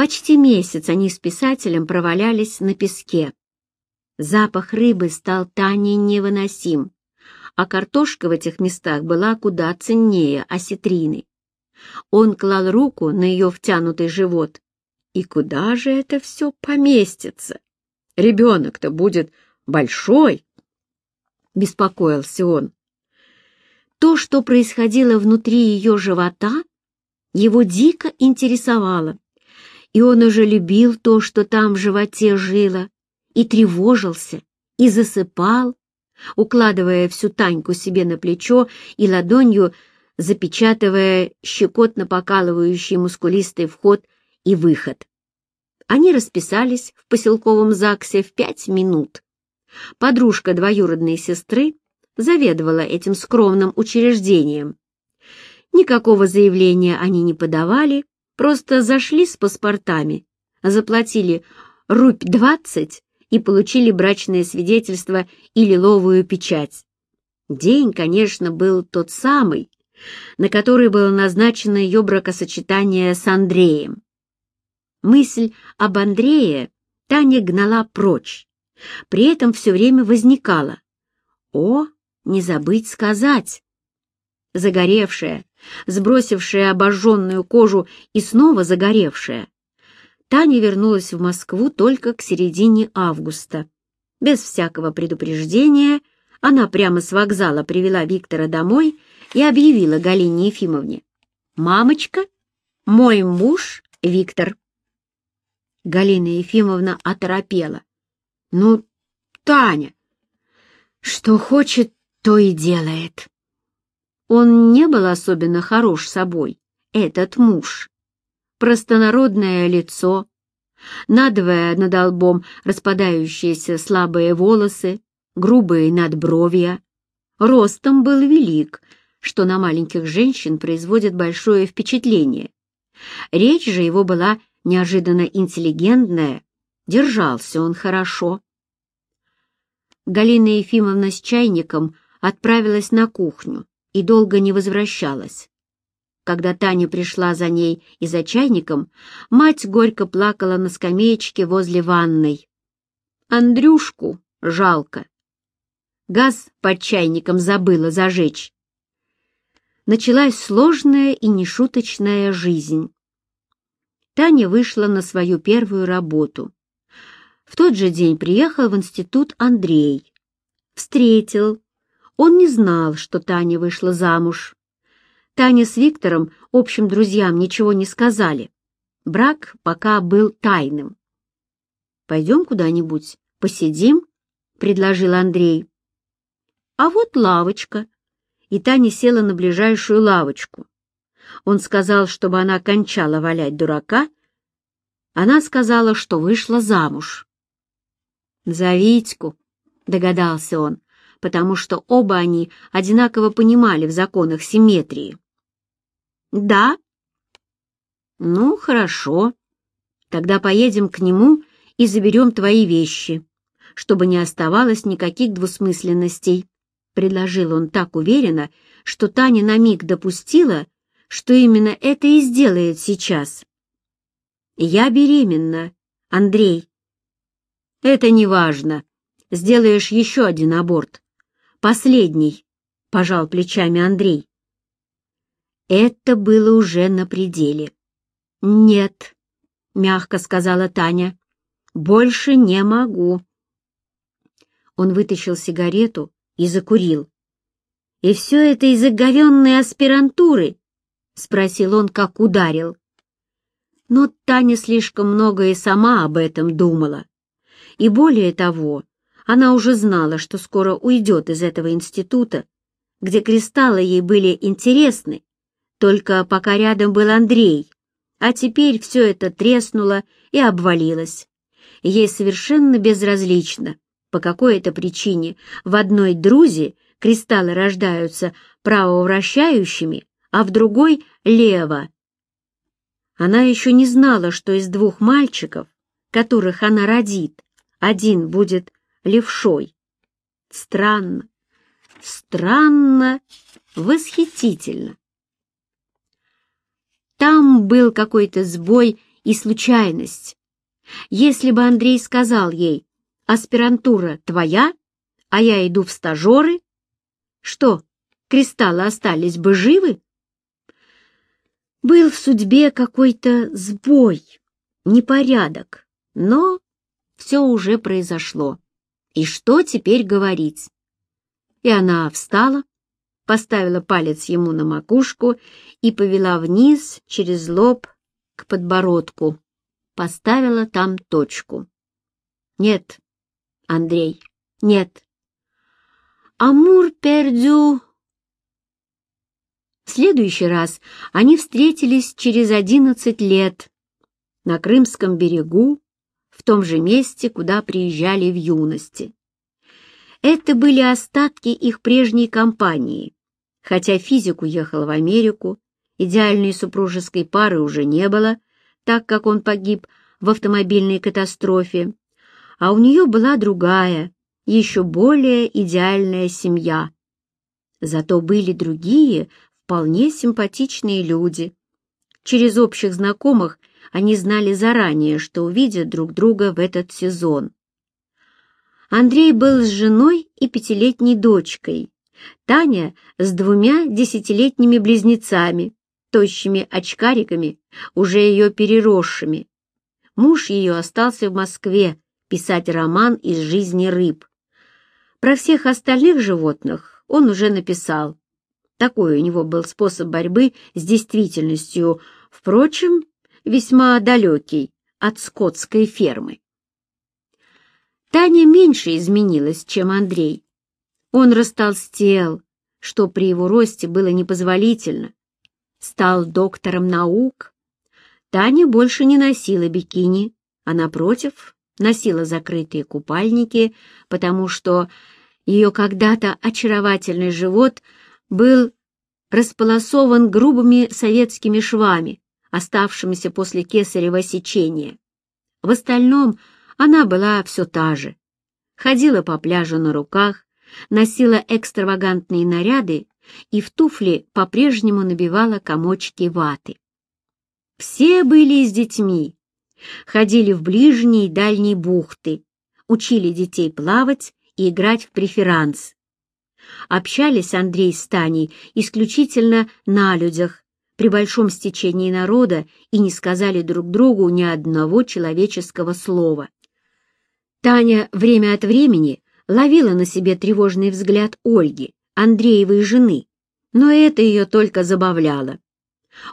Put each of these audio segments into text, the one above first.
Почти месяц они с писателем провалялись на песке. Запах рыбы стал Тане невыносим, а картошка в этих местах была куда ценнее осетрины. Он клал руку на ее втянутый живот. И куда же это все поместится? Ребенок-то будет большой, — беспокоился он. То, что происходило внутри ее живота, его дико интересовало, и он уже любил то, что там в животе жило, и тревожился, и засыпал, укладывая всю Таньку себе на плечо и ладонью запечатывая щекотно покалывающий мускулистый вход и выход. Они расписались в поселковом ЗАГСе в пять минут. Подружка двоюродной сестры заведовала этим скромным учреждением. Никакого заявления они не подавали, просто зашли с паспортами, заплатили рубь двадцать и получили брачное свидетельство и лиловую печать. День, конечно, был тот самый, на который было назначено ее бракосочетание с Андреем. Мысль об Андрее Таня гнала прочь, при этом все время возникала. О, не забыть сказать! Загоревшая, сбросившая обожженную кожу и снова загоревшая, Таня вернулась в Москву только к середине августа. Без всякого предупреждения она прямо с вокзала привела Виктора домой и объявила Галине Ефимовне. «Мамочка, мой муж Виктор». Галина Ефимовна оторопела. «Ну, Таня, что хочет, то и делает». Он не был особенно хорош собой, этот муж простонародное лицо, надвое над лбом распадающиеся слабые волосы, грубые надбровья. Ростом был велик, что на маленьких женщин производит большое впечатление. Речь же его была неожиданно интеллигентная, держался он хорошо. Галина Ефимовна с чайником отправилась на кухню и долго не возвращалась. Когда Таня пришла за ней и за чайником, мать горько плакала на скамеечке возле ванной. Андрюшку жалко. Газ под чайником забыла зажечь. Началась сложная и нешуточная жизнь. Таня вышла на свою первую работу. В тот же день приехал в институт Андрей. Встретил. Он не знал, что Таня вышла замуж. Таня с Виктором, общим друзьям, ничего не сказали. Брак пока был тайным. «Пойдем куда-нибудь, посидим?» — предложил Андрей. «А вот лавочка». И Таня села на ближайшую лавочку. Он сказал, чтобы она кончала валять дурака. Она сказала, что вышла замуж. «За Витьку», — догадался он, потому что оба они одинаково понимали в законах симметрии. «Да». «Ну, хорошо. Тогда поедем к нему и заберем твои вещи, чтобы не оставалось никаких двусмысленностей», — предложил он так уверенно, что Таня на миг допустила, что именно это и сделает сейчас. «Я беременна, Андрей». «Это не важно. Сделаешь еще один аборт. Последний», — пожал плечами Андрей. Это было уже на пределе. «Нет», — мягко сказала Таня, — «больше не могу». Он вытащил сигарету и закурил. «И все это из-за говенной аспирантуры?» — спросил он, как ударил. Но Таня слишком много и сама об этом думала. И более того, она уже знала, что скоро уйдет из этого института, где кристаллы ей были интересны, только пока рядом был Андрей, а теперь все это треснуло и обвалилось. Ей совершенно безразлично, по какой это причине в одной друзе кристаллы рождаются правовращающими, а в другой — лево. Она еще не знала, что из двух мальчиков, которых она родит, один будет левшой. Странно, странно, восхитительно. Там был какой-то сбой и случайность. Если бы Андрей сказал ей «Аспирантура твоя, а я иду в стажеры», что, кристаллы остались бы живы? Был в судьбе какой-то сбой, непорядок, но все уже произошло. И что теперь говорить? И она встала, поставила палец ему на макушку и повела вниз через лоб к подбородку. Поставила там точку. Нет, Андрей, нет. Амур пердю в следующий раз они встретились через одиннадцать лет на Крымском берегу, в том же месте, куда приезжали в юности. Это были остатки их прежней компании, хотя физик уехал в Америку, идеальной супружеской пары уже не было, так как он погиб в автомобильной катастрофе, а у нее была другая, еще более идеальная семья. Зато были другие, вполне симпатичные люди. Через общих знакомых они знали заранее, что увидят друг друга в этот сезон. Андрей был с женой и пятилетней дочкой, Таня с двумя десятилетними близнецами, тощими очкариками, уже ее переросшими. Муж ее остался в Москве писать роман из жизни рыб. Про всех остальных животных он уже написал, такой у него был способ борьбы с действительностью, впрочем, весьма далекий от скотской фермы. Таня меньше изменилась, чем Андрей. Он растолстел, что при его росте было непозволительно. Стал доктором наук. Таня больше не носила бикини, а, напротив, носила закрытые купальники, потому что ее когда-то очаровательный живот — был располосован грубыми советскими швами, оставшимися после кесарева сечения. В остальном она была все та же. Ходила по пляжу на руках, носила экстравагантные наряды и в туфли по-прежнему набивала комочки ваты. Все были с детьми, ходили в ближние и дальние бухты, учили детей плавать и играть в преферанс, Общались Андрей с Таней исключительно на людях, при большом стечении народа и не сказали друг другу ни одного человеческого слова. Таня время от времени ловила на себе тревожный взгляд Ольги, Андреевой жены, но это ее только забавляло.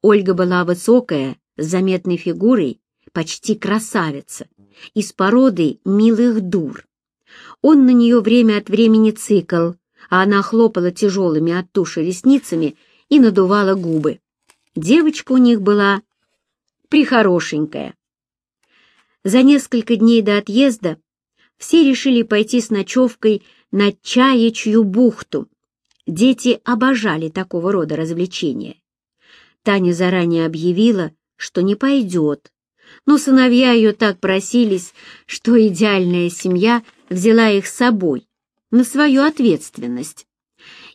Ольга была высокая, с заметной фигурой, почти красавица, из породы милых дур. Он на нее время от времени цикл, а она хлопала тяжелыми от туши ресницами и надувала губы. Девочка у них была прихорошенькая. За несколько дней до отъезда все решили пойти с ночевкой на Чаячью бухту. Дети обожали такого рода развлечения. Таня заранее объявила, что не пойдет, но сыновья ее так просились, что идеальная семья взяла их с собой на свою ответственность.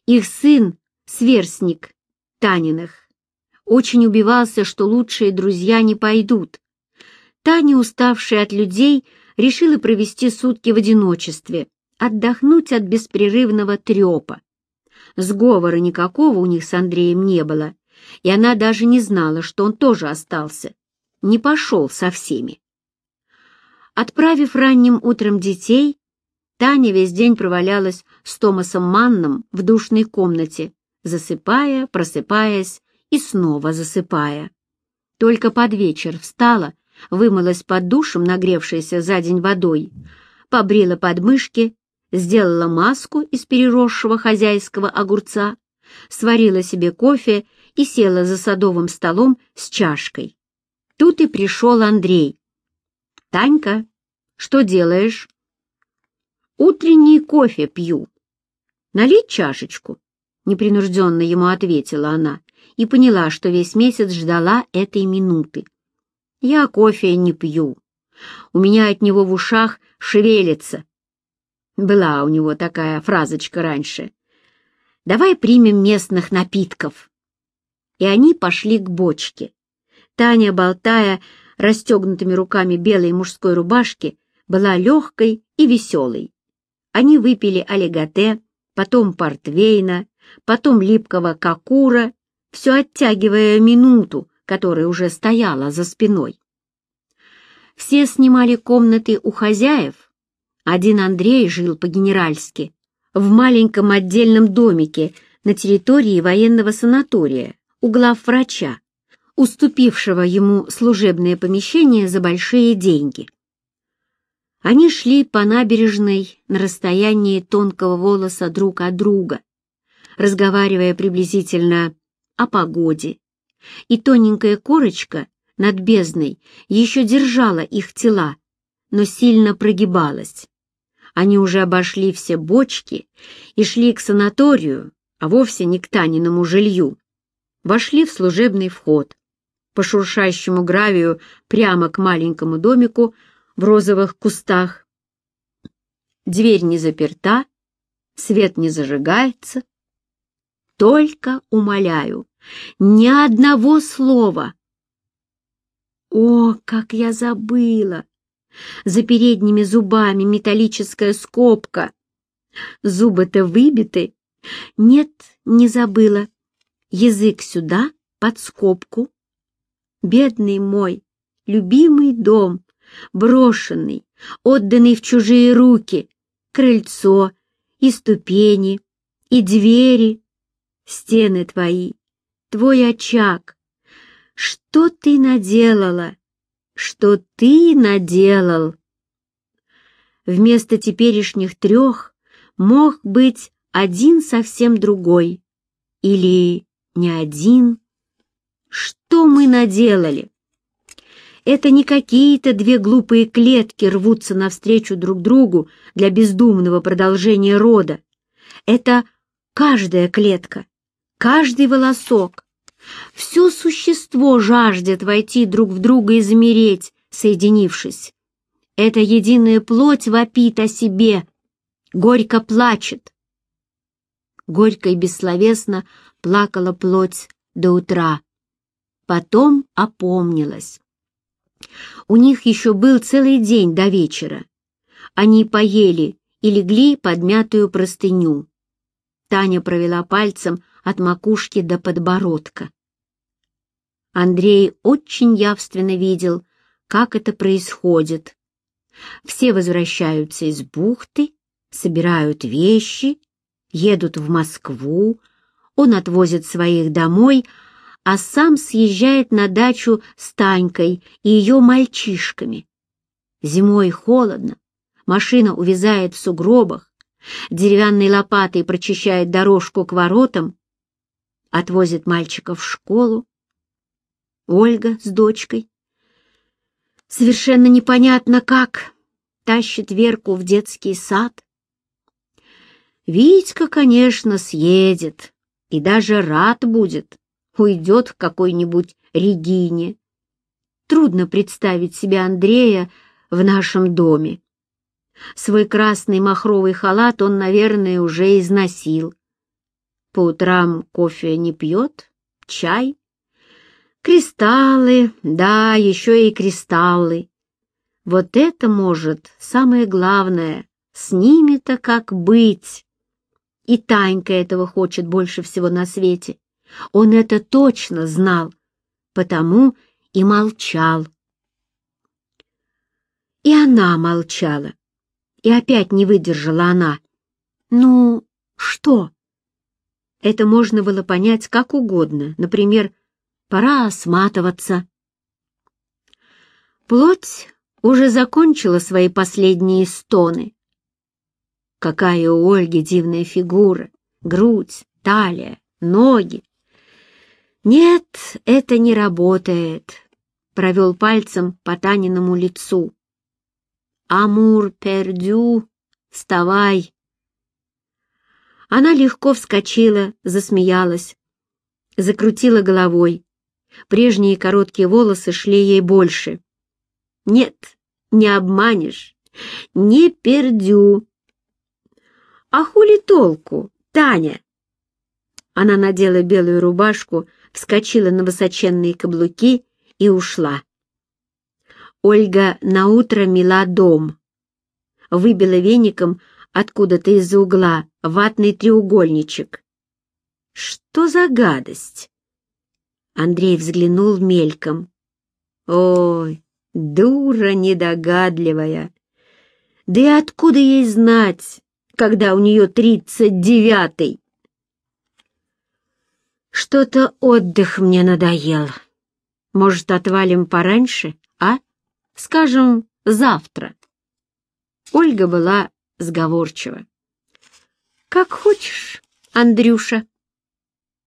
Их сын, сверстник Таниных, очень убивался, что лучшие друзья не пойдут. Таня, уставшая от людей, решила провести сутки в одиночестве, отдохнуть от беспрерывного трепа. Сговора никакого у них с Андреем не было, и она даже не знала, что он тоже остался, не пошел со всеми. Отправив ранним утром детей, Таня весь день провалялась с Томасом Манном в душной комнате, засыпая, просыпаясь и снова засыпая. Только под вечер встала, вымылась под душем, нагревшейся за день водой, побрила подмышки, сделала маску из переросшего хозяйского огурца, сварила себе кофе и села за садовым столом с чашкой. Тут и пришел Андрей. «Танька, что делаешь?» «Утренний кофе пью». «Налить чашечку?» — непринужденно ему ответила она и поняла, что весь месяц ждала этой минуты. «Я кофе не пью. У меня от него в ушах шевелится». Была у него такая фразочка раньше. «Давай примем местных напитков». И они пошли к бочке. Таня, болтая, расстегнутыми руками белой мужской рубашки была легкой и веселой. Они выпили олиготе, потом портвейна, потом липкого кокура, все оттягивая минуту, которая уже стояла за спиной. Все снимали комнаты у хозяев. Один Андрей жил по-генеральски, в маленьком отдельном домике на территории военного санатория, у главврача, уступившего ему служебное помещение за большие деньги. Они шли по набережной на расстоянии тонкого волоса друг от друга, разговаривая приблизительно о погоде, и тоненькая корочка над бездной еще держала их тела, но сильно прогибалась. Они уже обошли все бочки и шли к санаторию, а вовсе не к Таниному жилью. Вошли в служебный вход. По шуршащему гравию прямо к маленькому домику в розовых кустах. Дверь не заперта, свет не зажигается. Только умоляю, ни одного слова. О, как я забыла! За передними зубами металлическая скобка. Зубы-то выбиты. Нет, не забыла. Язык сюда, под скобку. Бедный мой, любимый дом, брошенный, отданный в чужие руки, крыльцо и ступени, и двери, стены твои, твой очаг. Что ты наделала? Что ты наделал? Вместо теперешних трех мог быть один совсем другой. Или не один. Что мы наделали? Это не какие-то две глупые клетки рвутся навстречу друг другу для бездумного продолжения рода. Это каждая клетка, каждый волосок, все существо жаждет войти друг в друга и замереть, соединившись. Эта единая плоть вопит о себе, горько плачет. Горько и бессловесно плакала плоть до утра. Потом опомнилась. У них еще был целый день до вечера. Они поели и легли под мятую простыню. Таня провела пальцем от макушки до подбородка. Андрей очень явственно видел, как это происходит. Все возвращаются из бухты, собирают вещи, едут в Москву, он отвозит своих домой, а сам съезжает на дачу с Танькой и ее мальчишками. Зимой холодно, машина увязает в сугробах, деревянной лопатой прочищает дорожку к воротам, отвозит мальчиков в школу. Ольга с дочкой. Совершенно непонятно как тащит Верку в детский сад. Витька, конечно, съедет и даже рад будет уйдет к какой-нибудь Регине. Трудно представить себе Андрея в нашем доме. Свой красный махровый халат он, наверное, уже износил. По утрам кофе не пьет, чай. Кристаллы, да, еще и кристаллы. Вот это, может, самое главное, с ними-то как быть. И Танька этого хочет больше всего на свете. Он это точно знал, потому и молчал. И она молчала. И опять не выдержала она. «Ну, что?» Это можно было понять как угодно. Например, «пора сматываться». Плоть уже закончила свои последние стоны. Какая у Ольги дивная фигура, грудь, талия, ноги. «Нет, это не работает», — провел пальцем по Таниному лицу. «Амур пердю, вставай!» Она легко вскочила, засмеялась, закрутила головой. Прежние короткие волосы шли ей больше. «Нет, не обманешь, не пердю!» «А хули толку, Таня?» Она надела белую рубашку, вскочила на высоченные каблуки и ушла. Ольга наутро мела дом. Выбила веником откуда-то из-за угла ватный треугольничек. Что за гадость? Андрей взглянул мельком. Ой, дура недогадливая! Да и откуда ей знать, когда у нее тридцать девятый? Что-то отдых мне надоел. Может, отвалим пораньше, а? Скажем, завтра. Ольга была сговорчива. «Как хочешь, Андрюша».